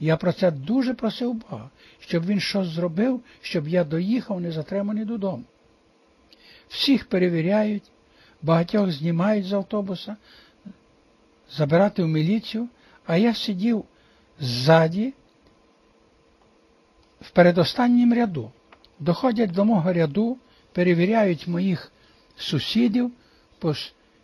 Я про це дуже просив Бога, щоб він щось зробив, щоб я доїхав незатриманий додому. Всіх перевіряють, багатьох знімають з автобуса, забирати в міліцію, а я сидів ззаді в передостаннім ряду. Доходять до мого ряду, перевіряють моїх сусідів по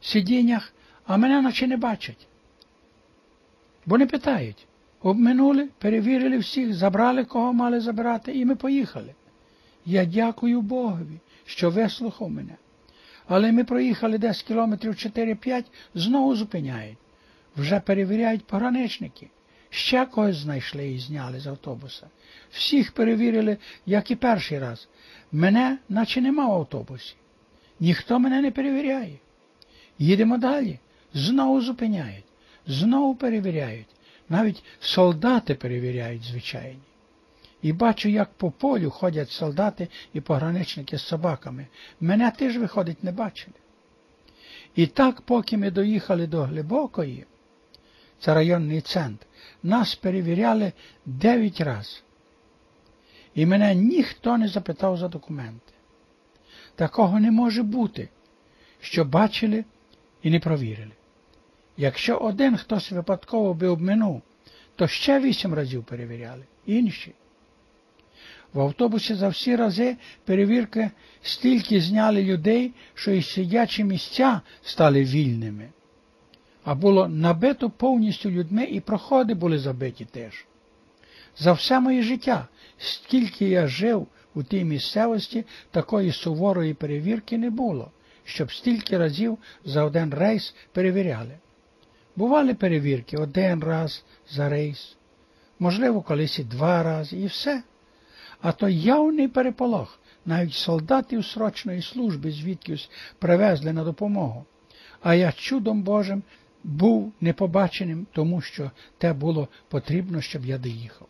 сидіннях, а мене наче не бачать. Бо не питають. Обминули, перевірили всіх, забрали, кого мали забирати, і ми поїхали. Я дякую Богові, що вислухав мене. Але ми проїхали десь кілометрів 4-5, знову зупиняють. Вже перевіряють пограничники. Ще когось знайшли і зняли з автобуса. Всіх перевірили, як і перший раз. Мене, наче нема в автобусі. Ніхто мене не перевіряє. Їдемо далі. Знову зупиняють, знову перевіряють. Навіть солдати перевіряють звичайні. І бачу, як по полю ходять солдати і пограничники з собаками. Мене теж, виходить, не бачили. І так, поки ми доїхали до Глибокої, це районний центр, нас перевіряли дев'ять разів. І мене ніхто не запитав за документи. Такого не може бути, що бачили і не провірили. Якщо один хтось випадково би обминув, то ще вісім разів перевіряли, інші. В автобусі за всі рази перевірки стільки зняли людей, що і сидячі місця стали вільними. А було набито повністю людьми і проходи були забиті теж. За все моє життя, скільки я жив у тій місцевості, такої суворої перевірки не було, щоб стільки разів за один рейс перевіряли. Бували перевірки один раз за рейс, можливо, колись і два рази, і все. А то явний переполох, навіть солдатів срочної служби звідкись привезли на допомогу. А я чудом Божим був непобаченим, тому що те було потрібно, щоб я доїхав.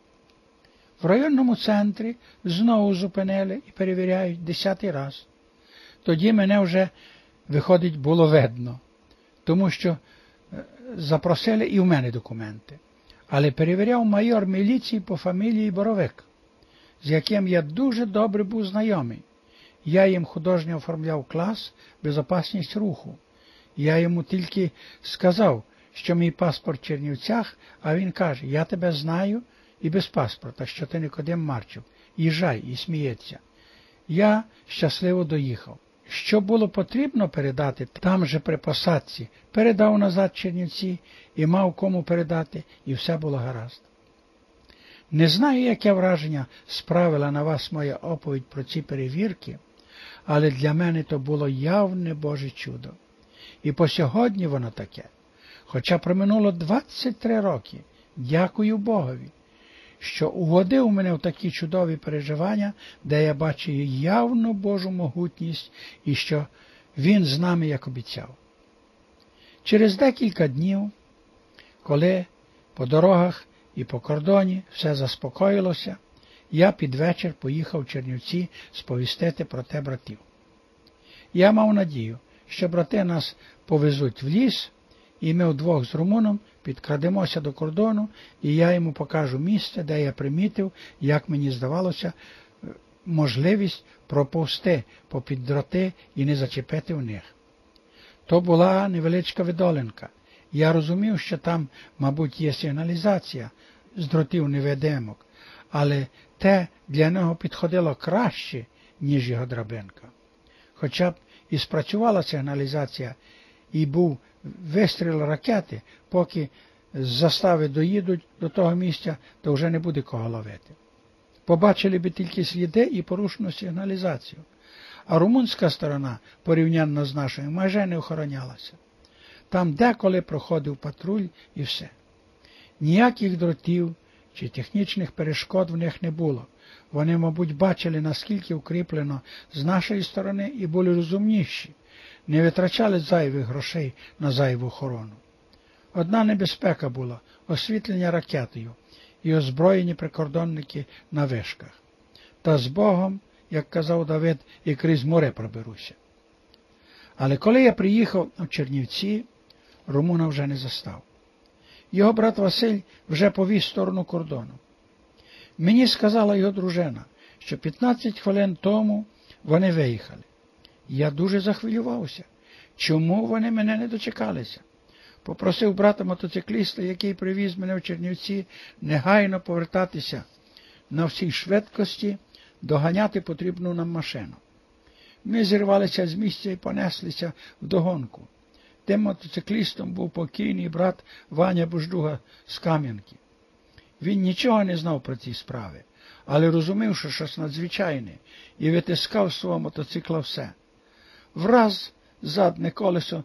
В районному центрі знову зупинили і перевіряють десятий раз. Тоді мене вже, виходить, було видно, тому що запросили і в мене документи. Але перевіряв майор міліції по фамілії Боровик, з яким я дуже добре був знайомий. Я їм художньо оформляв клас безопасність руху. Я йому тільки сказав, що мій паспорт в Чернівцях, а він каже, я тебе знаю і без паспорта, що ти Никодим Марчук. Їжджай і сміється. Я щасливо доїхав. Що було потрібно передати там же при посадці, передав назад Чернівці і мав кому передати, і все було гаразд. Не знаю, яке враження справила на вас моя оповідь про ці перевірки, але для мене то було явне Боже чудо. І по сьогодні воно таке. Хоча проминуло 23 роки, дякую Богові що угодив мене в такі чудові переживання, де я бачу явну Божу могутність і що Він з нами як обіцяв. Через декілька днів, коли по дорогах і по кордоні все заспокоїлося, я під вечір поїхав в Чернівці сповістити про те братів. Я мав надію, що брати нас повезуть в ліс, і ми вдвох з Румуном підкрадемося до кордону, і я йому покажу місце, де я примітив, як мені здавалося, можливість проповсти попід дроти і не зачепити в них. То була невеличка видолинка. Я розумів, що там, мабуть, є сигналізація з дротів невидимок, але те для нього підходило краще, ніж його драбинка. Хоча б і спрацювала сигналізація, і був вистріл ракети, поки з застави доїдуть до того місця, то вже не буде кого ловити. Побачили би тільки сліди і порушену сигналізацію, а румунська сторона, порівняно з нашою, майже не охоронялася. Там деколи проходив патруль і все. Ніяких дротів чи технічних перешкод в них не було. Вони, мабуть, бачили, наскільки укріплено з нашої сторони і були розумніші не витрачали зайвих грошей на зайву охорону. Одна небезпека була освітлення ракетою і озброєні прикордонники на вишках. Та з Богом, як казав Давид, і крізь море проберуся. Але коли я приїхав у Чернівці, Румуна вже не застав. його брат Василь вже повіз сторону кордону. Мені сказала його дружина, що 15 хвилин тому вони виїхали. Я дуже захвилювався. Чому вони мене не дочекалися? Попросив брата мотоцикліста, який привіз мене в Чернівці, негайно повертатися на всій швидкості, доганяти потрібну нам машину. Ми зірвалися з місця і понеслися в догонку. Тим мотоциклістом був покійний брат Ваня Буждуга з Кам'янки. Він нічого не знав про ці справи, але розумів, що щось надзвичайне, і витискав з свого мотоцикла все. Враз задне колесо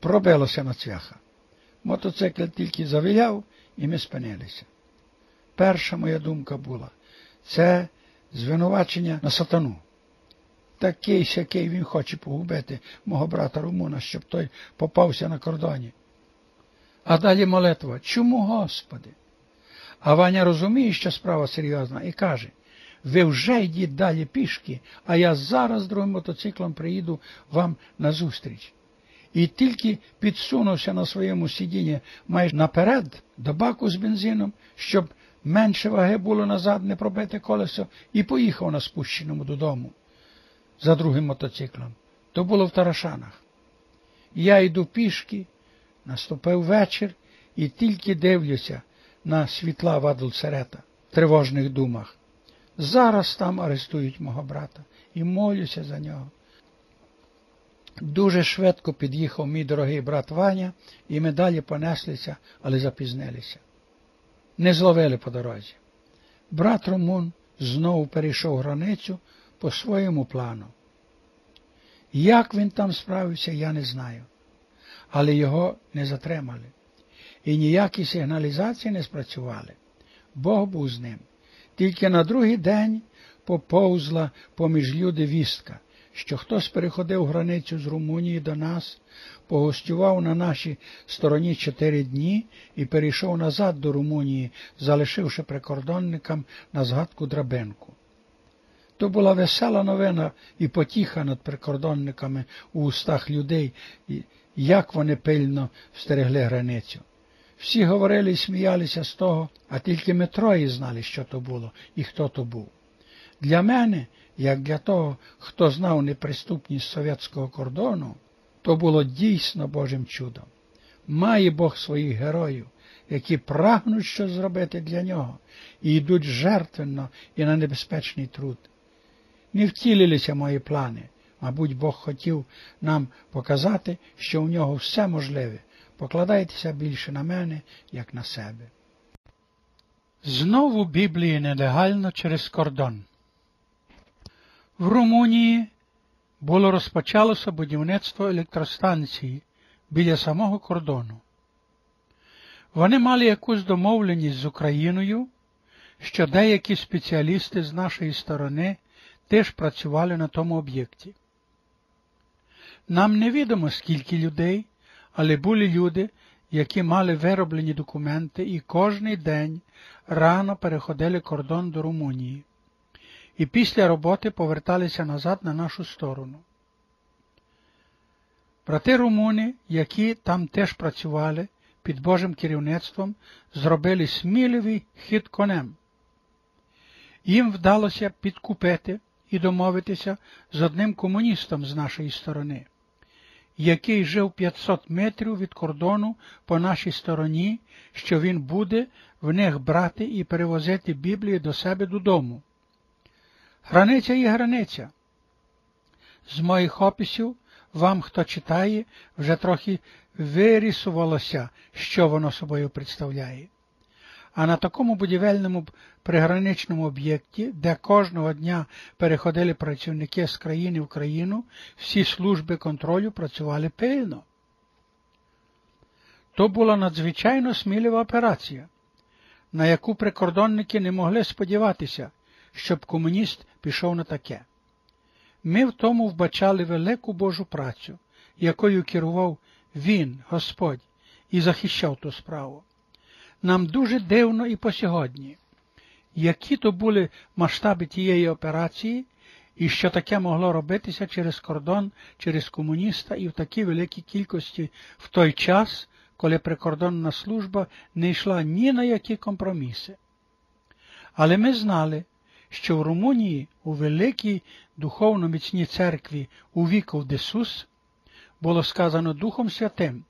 пробилося на цвяха. Мотоцикл тільки завіляв, і ми спинилися. Перша моя думка була це звинувачення на сатану. Такий сякий він хоче погубити мого брата Румуна, щоб той попався на кордоні. А далі молитва чому, Господи? А Ваня розуміє, що справа серйозна, і каже ви вже йдіть далі пішки, а я зараз другим мотоциклом приїду вам назустріч. І тільки підсунувся на своєму сидінні майже наперед до баку з бензином, щоб менше ваги було назад не пробити колесо, і поїхав на спущеному додому за другим мотоциклом. То було в Тарашанах. Я йду пішки, наступив вечір і тільки дивлюся на світла Вадлсерета в тривожних думах. Зараз там арестують мого брата і молюся за нього. Дуже швидко під'їхав мій дорогий брат Ваня, і ми далі понеслися, але запізнилися. Не зловили по дорозі. Брат Румун знову перейшов границю по своєму плану. Як він там справився, я не знаю, але його не затримали. І ніякі сигналізації не спрацювали. Бог був з ним. Тільки на другий день поповзла поміж люди вістка, що хтось переходив границю з Румунії до нас, погостював на нашій стороні чотири дні і перейшов назад до Румунії, залишивши прикордонникам на згадку драбинку. То була весела новина і потіха над прикордонниками у устах людей, як вони пильно встерегли границю. Всі говорили і сміялися з того, а тільки ми троє знали, що то було і хто то був. Для мене, як для того, хто знав неприступність совєтського кордону, то було дійсно Божим чудом. Має Бог своїх героїв, які прагнуть щось зробити для нього і йдуть жертвенно і на небезпечний труд. Не втілилися мої плани. Мабуть, Бог хотів нам показати, що у нього все можливе, покладайтеся більше на мене, як на себе. Знову Біблії нелегально через кордон. В Румунії було розпочалося будівництво електростанції біля самого кордону. Вони мали якусь домовленість з Україною, що деякі спеціалісти з нашої сторони теж працювали на тому об'єкті. Нам невідомо, скільки людей, але були люди, які мали вироблені документи і кожний день рано переходили кордон до Румунії і після роботи поверталися назад на нашу сторону. Брати румуни, які там теж працювали під Божим керівництвом, зробили сміливий хід конем. Їм вдалося підкупити і домовитися з одним комуністом з нашої сторони який жив 500 метрів від кордону по нашій стороні, що він буде в них брати і перевозити Біблію до себе додому. Границя є границя. З моїх описів вам, хто читає, вже трохи вирісувалося, що воно собою представляє. А на такому будівельному приграничному об'єкті, де кожного дня переходили працівники з країни в країну, всі служби контролю працювали пильно. То була надзвичайно смілива операція, на яку прикордонники не могли сподіватися, щоб комуніст пішов на таке. Ми в тому вбачали велику Божу працю, якою керував він, Господь, і захищав ту справу нам дуже дивно і по сьогодні, які то були масштаби тієї операції, і що таке могло робитися через кордон, через комуніста і в такій великій кількості в той час, коли прикордонна служба не йшла ні на які компроміси. Але ми знали, що в Румунії у великій духовно міцній церкві у віков Десус було сказано Духом Святим,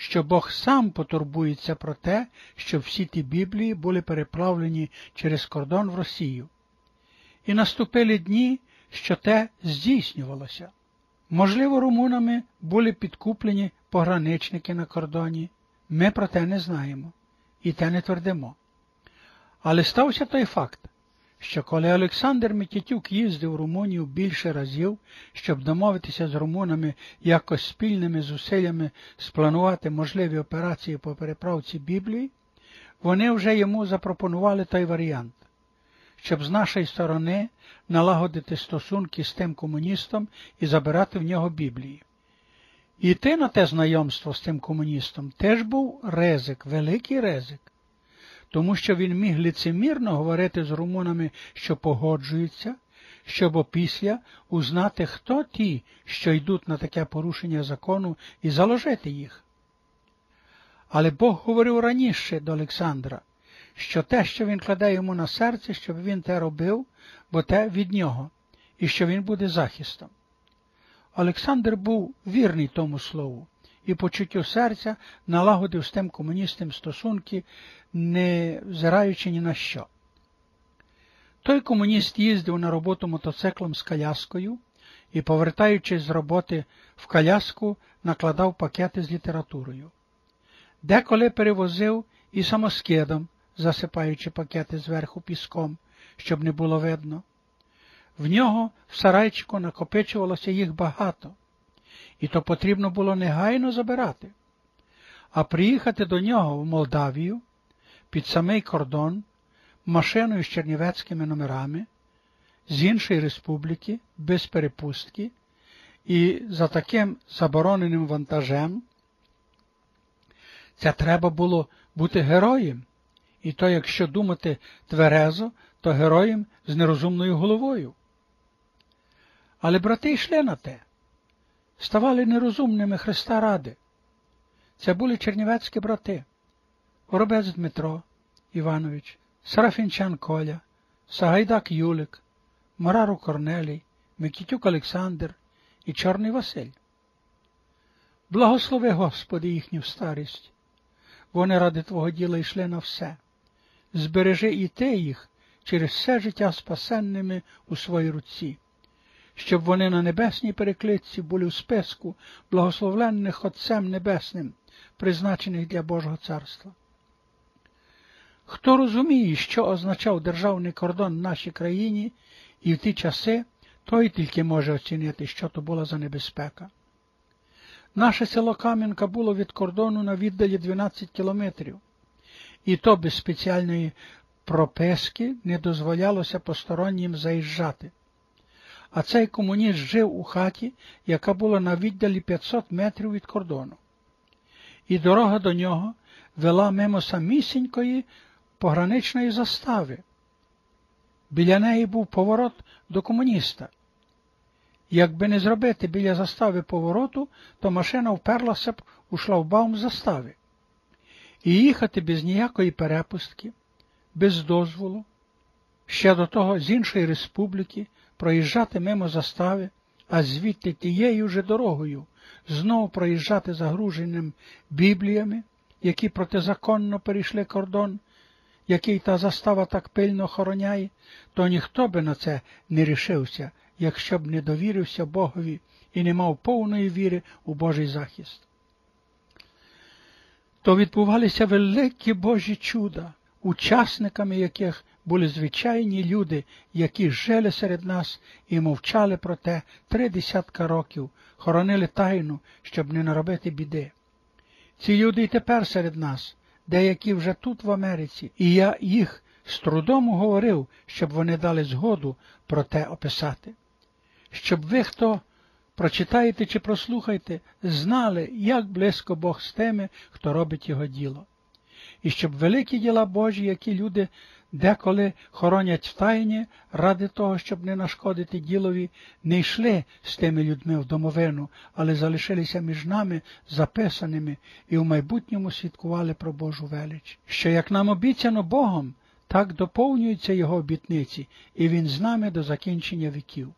що Бог сам потурбується про те, щоб всі ті Біблії були переплавлені через кордон в Росію. І наступили дні, що те здійснювалося. Можливо, румунами були підкуплені пограничники на кордоні. Ми про те не знаємо і те не твердимо. Але стався той факт, що коли Олександр Микітюк їздив в Румунію більше разів, щоб домовитися з румунами якось спільними зусиллями спланувати можливі операції по переправці Біблії, вони вже йому запропонували той варіант, щоб з нашої сторони налагодити стосунки з тим комуністом і забирати в нього Біблії. І ти на те знайомство з тим комуністом теж був ризик, великий ризик тому що він міг лицемірно говорити з румунами, що погоджуються, щоб опісля узнати, хто ті, що йдуть на таке порушення закону, і заложити їх. Але Бог говорив раніше до Олександра, що те, що він кладе йому на серце, щоб він те робив, бо те від нього, і що він буде захистом. Олександр був вірний тому слову і почуттю серця налагодив з тим комуністом стосунки, не взираючи ні на що. Той комуніст їздив на роботу мотоциклом з коляскою і, повертаючись з роботи в коляску, накладав пакети з літературою. Деколи перевозив і самоскидом, засипаючи пакети зверху піском, щоб не було видно. В нього в сарайчику накопичувалося їх багато і то потрібно було негайно забирати. А приїхати до нього в Молдавію під самий кордон машиною з чернівецькими номерами з іншої республіки без перепустки і за таким забороненим вантажем, це треба було бути героєм. І то, якщо думати тверезо, то героєм з нерозумною головою. Але брати йшли на те ставали нерозумними Христа ради. Це були чернівецькі брати, Воробець Дмитро Іванович, Сарафінчан Коля, Сагайдак Юлик, Марару Корнелій, Микітюк Олександр і Чорний Василь. Благослови, Господи, їхню старість. Вони ради Твого діла йшли на все. Збережи і ти їх через все життя спасенними у своїй руці щоб вони на небесній перекличці були в списку благословлених Отцем Небесним, призначених для Божого царства. Хто розуміє, що означав державний кордон в нашій країні і в ті часи, той тільки може оцінити, що то була за небезпека. Наше село Кам'янка було від кордону на віддалі 12 кілометрів, і то без спеціальної прописки не дозволялося постороннім заїжджати а цей комуніст жив у хаті, яка була на віддалі 500 метрів від кордону. І дорога до нього вела мимо самісінької пограничної застави. Біля неї був поворот до комуніста. Якби не зробити біля застави повороту, то машина вперлася б у шлагбаум застави. І їхати без ніякої перепустки, без дозволу, ще до того з іншої республіки, проїжджати мимо застави, а звідти тією же дорогою знову проїжджати загруженим бібліями, які протизаконно перейшли кордон, який та застава так пильно охороняє, то ніхто би на це не рішився, якщо б не довірився Богові і не мав повної віри у Божий захист. То відбувалися великі Божі чуда, учасниками яких були звичайні люди, які жили серед нас і мовчали про те три десятка років, хоронили тайну, щоб не наробити біди. Ці люди й тепер серед нас, деякі вже тут, в Америці, і я їх з трудом говорив, щоб вони дали згоду про те описати. Щоб ви, хто прочитаєте чи прослухаєте, знали, як близько Бог з тими, хто робить його діло. І щоб великі діла Божі, які люди деколи хоронять в тайні, ради того, щоб не нашкодити ділові, не йшли з тими людьми в домовину, але залишилися між нами записаними і в майбутньому свідкували про Божу велич. Що як нам обіцяно Богом, так доповнюються Його обітниці, і Він з нами до закінчення віків.